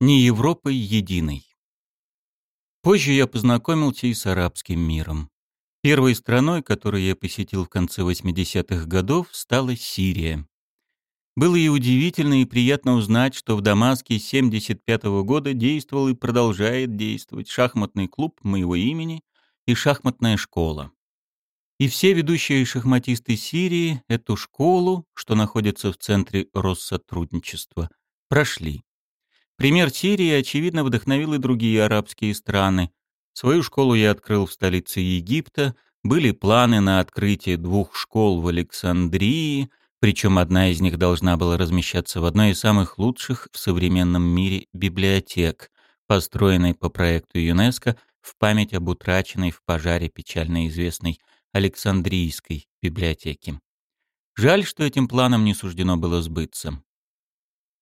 не Европой единой. Позже я познакомился и с арабским миром. Первой страной, которую я посетил в конце 80-х годов, стала Сирия. Было и удивительно и приятно узнать, что в Дамаске 75 -го года действовал и продолжает действовать шахматный клуб моего имени и шахматная школа. И все ведущие шахматисты Сирии эту школу, что находится в центре Россотрудничества, прошли. Пример Сирии, очевидно, вдохновил и другие арабские страны. Свою школу я открыл в столице Египта, были планы на открытие двух школ в Александрии, причем одна из них должна была размещаться в одной из самых лучших в современном мире библиотек, построенной по проекту ЮНЕСКо в память об утраченной в пожаре печально известной Александрийской библиотеке. Жаль, что этим планам не суждено было сбыться.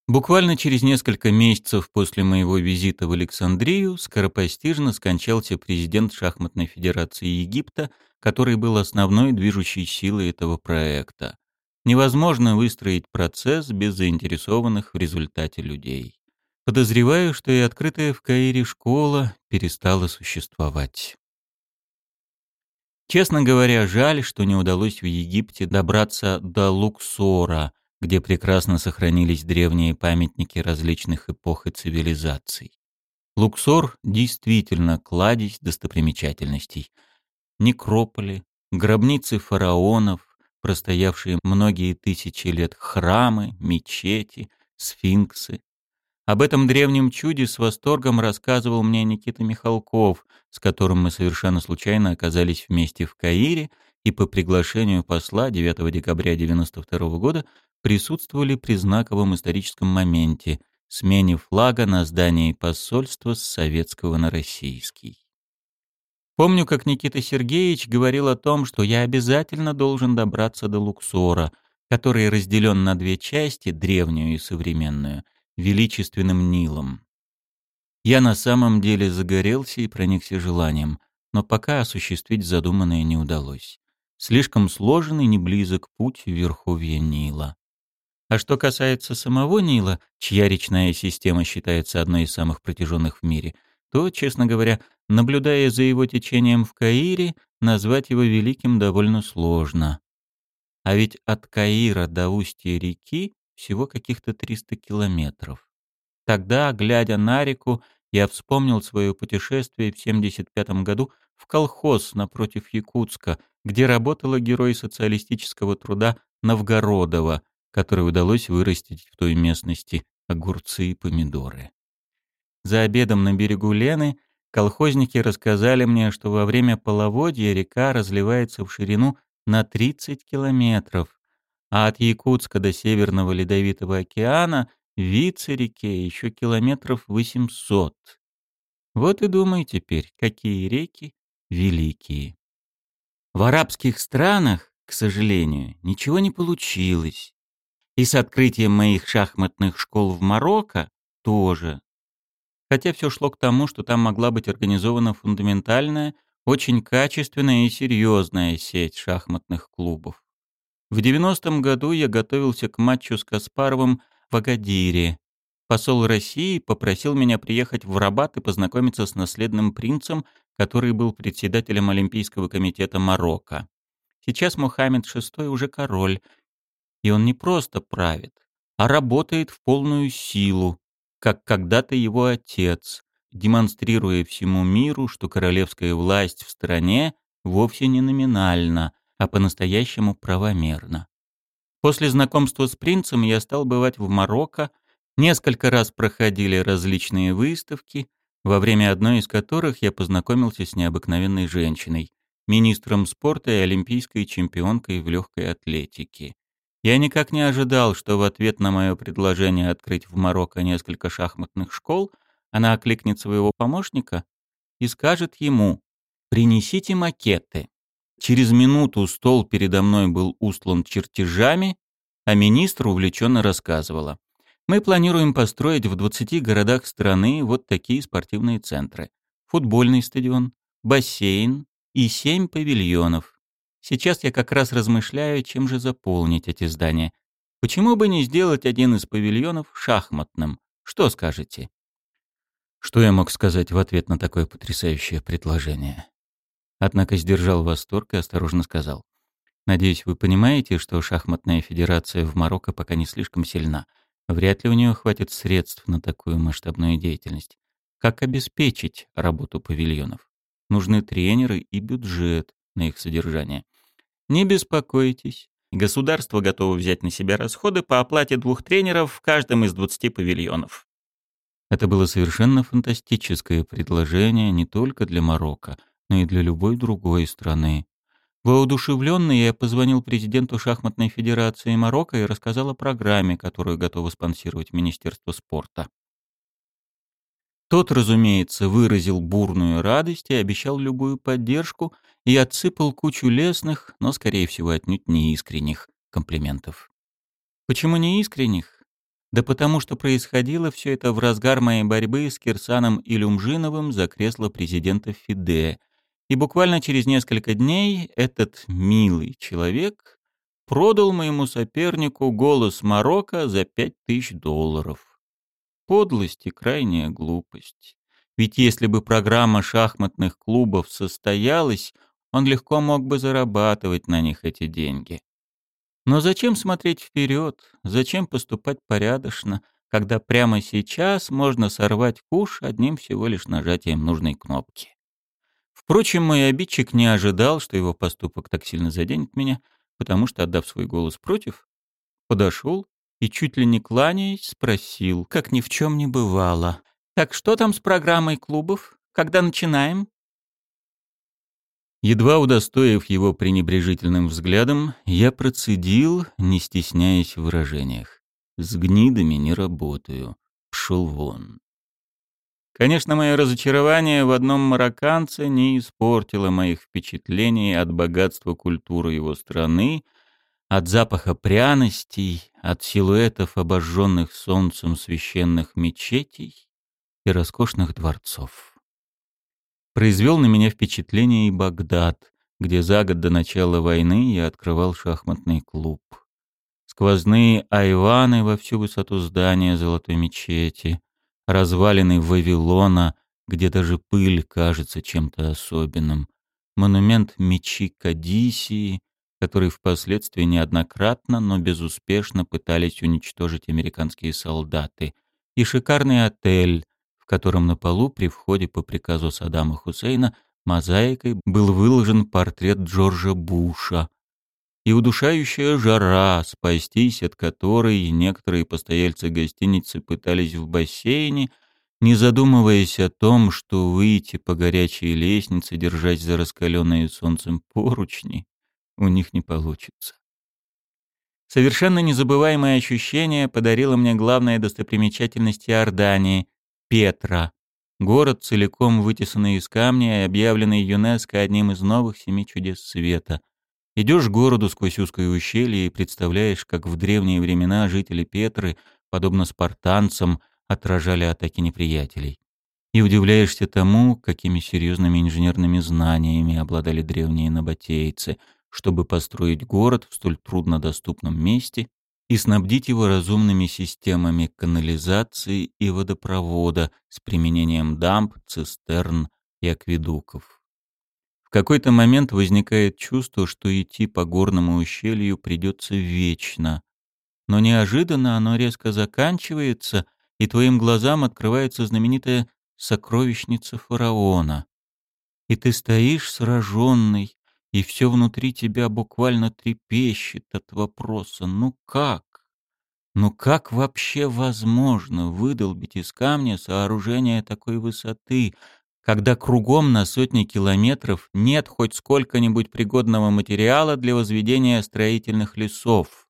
Буквально через несколько месяцев после моего визита в Александрию скоропостижно скончался президент Шахматной Федерации Египта, который был основной движущей силой этого проекта. Невозможно выстроить процесс без заинтересованных в результате людей. Подозреваю, что и открытая в Каире школа перестала существовать. Честно говоря, жаль, что не удалось в Египте добраться до Луксора, где прекрасно сохранились древние памятники различных эпох и цивилизаций. Луксор действительно кладезь достопримечательностей. Некрополи, гробницы фараонов, простоявшие многие тысячи лет храмы, мечети, сфинксы. Об этом древнем чуде с восторгом рассказывал мне Никита Михалков, с которым мы совершенно случайно оказались вместе в Каире и по приглашению посла 9 декабря 1992 года присутствовали при знаковом историческом моменте – смене флага на здании посольства с советского на российский. Помню, как Никита Сергеевич говорил о том, что я обязательно должен добраться до Луксора, который разделен на две части, древнюю и современную, величественным Нилом. Я на самом деле загорелся и проникся желанием, но пока осуществить задуманное не удалось. Слишком сложен и неблизок путь в верховье Нила. А что касается самого Нила, чья речная система считается одной из самых протяженных в мире – то, честно говоря, наблюдая за его течением в Каире, назвать его великим довольно сложно. А ведь от Каира до устья реки всего каких-то 300 километров. Тогда, глядя на реку, я вспомнил свое путешествие в 75 году в колхоз напротив Якутска, где работала герой социалистического труда Новгородова, который удалось вырастить в той местности огурцы и помидоры. За обедом на берегу Лены колхозники рассказали мне, что во время половодья река разливается в ширину на 30 километров, а от Якутска до Северного Ледовитого океана виться реке еще километров 800. Вот и думай теперь, какие реки великие. В арабских странах, к сожалению, ничего не получилось. И с открытием моих шахматных школ в Марокко тоже хотя все шло к тому, что там могла быть организована фундаментальная, очень качественная и серьезная сеть шахматных клубов. В 90-м году я готовился к матчу с Каспаровым в Агадире. Посол России попросил меня приехать в Рабат и познакомиться с наследным принцем, который был председателем Олимпийского комитета Марокко. Сейчас Мухаммед VI уже король, и он не просто правит, а работает в полную силу, как когда-то его отец, демонстрируя всему миру, что королевская власть в стране вовсе не номинальна, а по-настоящему правомерна. После знакомства с принцем я стал бывать в Марокко, несколько раз проходили различные выставки, во время одной из которых я познакомился с необыкновенной женщиной, министром спорта и олимпийской чемпионкой в легкой атлетике. Я никак не ожидал, что в ответ на мое предложение открыть в Марокко несколько шахматных школ она окликнет своего помощника и скажет ему «Принесите макеты». Через минуту стол передо мной был устлан чертежами, а министр увлеченно рассказывала. Мы планируем построить в 20 городах страны вот такие спортивные центры. Футбольный стадион, бассейн и 7 павильонов. Сейчас я как раз размышляю, чем же заполнить эти здания. Почему бы не сделать один из павильонов шахматным? Что скажете? Что я мог сказать в ответ на такое потрясающее предложение? Однако сдержал восторг и осторожно сказал. «Надеюсь, вы понимаете, что шахматная федерация в Марокко пока не слишком сильна. Вряд ли у нее хватит средств на такую масштабную деятельность. Как обеспечить работу павильонов? Нужны тренеры и бюджет на их содержание. Не беспокойтесь. Государство готово взять на себя расходы по оплате двух тренеров в каждом из 20 павильонов. Это было совершенно фантастическое предложение не только для Марокко, но и для любой другой страны. Воодушевленный я позвонил президенту шахматной федерации Марокко и рассказал о программе, которую готово спонсировать Министерство спорта. Тот, разумеется, выразил бурную радость и обещал любую поддержку и отсыпал кучу лестных, но, скорее всего, отнюдь не искренних комплиментов. Почему не искренних? Да потому что происходило все это в разгар моей борьбы с Кирсаном Илюмжиновым за кресло президента ФИДЕ. И буквально через несколько дней этот милый человек продал моему сопернику голос Марокко за пять тысяч долларов. Подлость и крайняя глупость. Ведь если бы программа шахматных клубов состоялась, он легко мог бы зарабатывать на них эти деньги. Но зачем смотреть вперед? Зачем поступать порядочно, когда прямо сейчас можно сорвать куш одним всего лишь нажатием нужной кнопки? Впрочем, мой обидчик не ожидал, что его поступок так сильно заденет меня, потому что, отдав свой голос против, подошел и, чуть ли не кланяясь, спросил, как ни в чем не бывало. «Так что там с программой клубов? Когда начинаем?» Едва удостоив его пренебрежительным взглядом, я процедил, не стесняясь в выражениях. «С гнидами не работаю. Пшел вон». Конечно, мое разочарование в одном марокканце не испортило моих впечатлений от богатства культуры его страны, от запаха пряностей, от силуэтов обожженных солнцем священных мечетей и роскошных дворцов. Произвел на меня впечатление и Багдад, где за год до начала войны я открывал шахматный клуб. Сквозные айваны во всю высоту здания золотой мечети, развалины Вавилона, где даже пыль кажется чем-то особенным, монумент мечи Кадисии, который впоследствии неоднократно, но безуспешно пытались уничтожить американские солдаты, и шикарный отель, в котором на полу при входе по приказу Саддама Хусейна мозаикой был выложен портрет Джорджа Буша, и удушающая жара, спастись от которой некоторые постояльцы гостиницы пытались в бассейне, не задумываясь о том, что выйти по горячей лестнице, держась за раскаленные солнцем поручни, у них не получится. Совершенно незабываемое ощущение подарила мне главная достопримечательность Иордании — Петра. Город, целиком вытесанный из камня и объявленный ЮНЕСКО одним из новых семи чудес света. Идешь к городу сквозь узкое ущелье и представляешь, как в древние времена жители Петры, подобно спартанцам, отражали атаки неприятелей. И удивляешься тому, какими серьезными инженерными знаниями обладали древние набатейцы — чтобы построить город в столь труднодоступном месте и снабдить его разумными системами канализации и водопровода с применением дамб, цистерн и акведуков. В какой-то момент возникает чувство, что идти по горному ущелью придется вечно. Но неожиданно оно резко заканчивается, и твоим глазам открывается знаменитая сокровищница фараона. И ты стоишь сраженный, и все внутри тебя буквально трепещет от вопроса «ну как?». Ну как вообще возможно выдолбить из камня сооружение такой высоты, когда кругом на сотни километров нет хоть сколько-нибудь пригодного материала для возведения строительных лесов?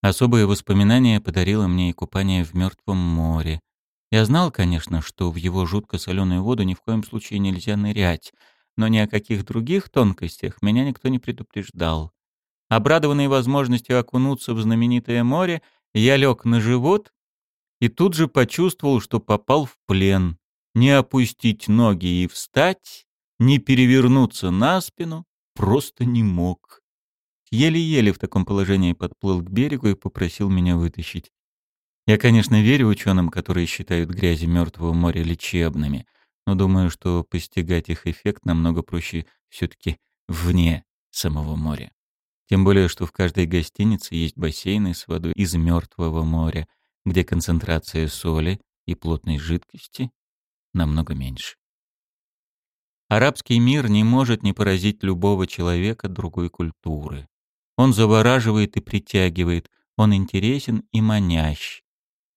Особые воспоминания подарило мне и купание в Мертвом море. Я знал, конечно, что в его жутко соленую воду ни в коем случае нельзя нырять — но ни о каких других тонкостях меня никто не предупреждал. Обрадованный возможностью окунуться в знаменитое море, я лег на живот и тут же почувствовал, что попал в плен. Не опустить ноги и встать, не перевернуться на спину просто не мог. Еле-еле в таком положении подплыл к берегу и попросил меня вытащить. Я, конечно, верю ученым, которые считают грязи Мертвого моря лечебными, но думаю, что постигать их эффект намного проще все-таки вне самого моря. Тем более, что в каждой гостинице есть бассейны с водой из Мертвого моря, где концентрация соли и плотной жидкости намного меньше. Арабский мир не может не поразить любого человека другой культуры. Он завораживает и притягивает, он интересен и манящ,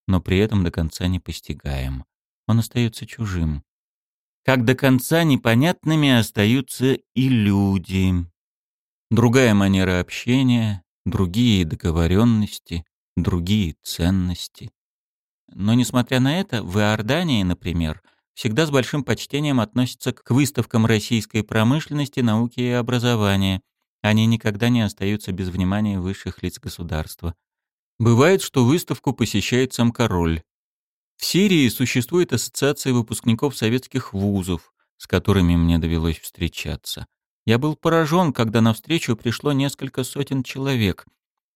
но при этом до конца не постигаем. Он остается чужим. Как до конца непонятными остаются и люди. Другая манера общения, другие договоренности, другие ценности. Но несмотря на это, в Иордании, например, всегда с большим почтением относятся к выставкам российской промышленности, науки и образования. Они никогда не остаются без внимания высших лиц государства. Бывает, что выставку посещает сам король. В Сирии существует ассоциация выпускников советских вузов, с которыми мне довелось встречаться. Я был поражен, когда на встречу пришло несколько сотен человек.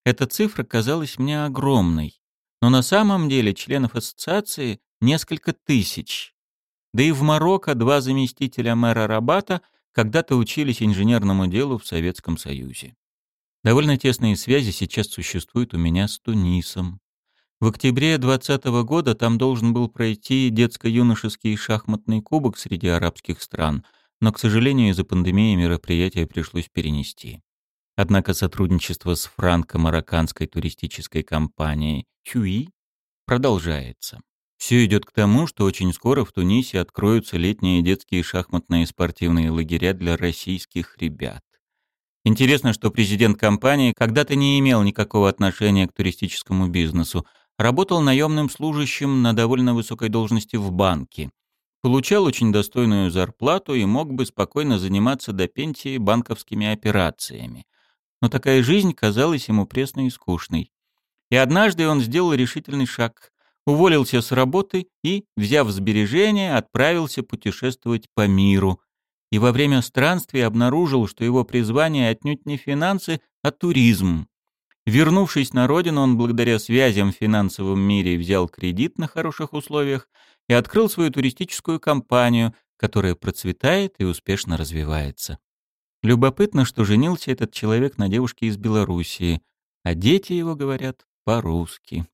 Эта цифра казалась мне огромной. Но на самом деле членов ассоциации несколько тысяч. Да и в Марокко два заместителя мэра Рабата когда-то учились инженерному делу в Советском Союзе. Довольно тесные связи сейчас существуют у меня с Тунисом. В октябре 2020 года там должен был пройти детско-юношеский шахматный кубок среди арабских стран, но, к сожалению, из-за пандемии мероприятие пришлось перенести. Однако сотрудничество с франко-марокканской туристической компанией «Чуи» продолжается. Все идет к тому, что очень скоро в Тунисе откроются летние детские шахматные спортивные лагеря для российских ребят. Интересно, что президент компании когда-то не имел никакого отношения к туристическому бизнесу, работал наемным служащим на довольно высокой должности в банке, получал очень достойную зарплату и мог бы спокойно заниматься до пенсии банковскими операциями. Но такая жизнь казалась ему пресной и скучной. И однажды он сделал решительный шаг, уволился с работы и, взяв сбережения, отправился путешествовать по миру, и во время странствий обнаружил, что его призвание отнюдь не финансы, а туризм. Вернувшись на родину, он благодаря связям в финансовом мире взял кредит на хороших условиях и открыл свою туристическую компанию, которая процветает и успешно развивается. Любопытно, что женился этот человек на девушке из Белоруссии, а дети его говорят по-русски.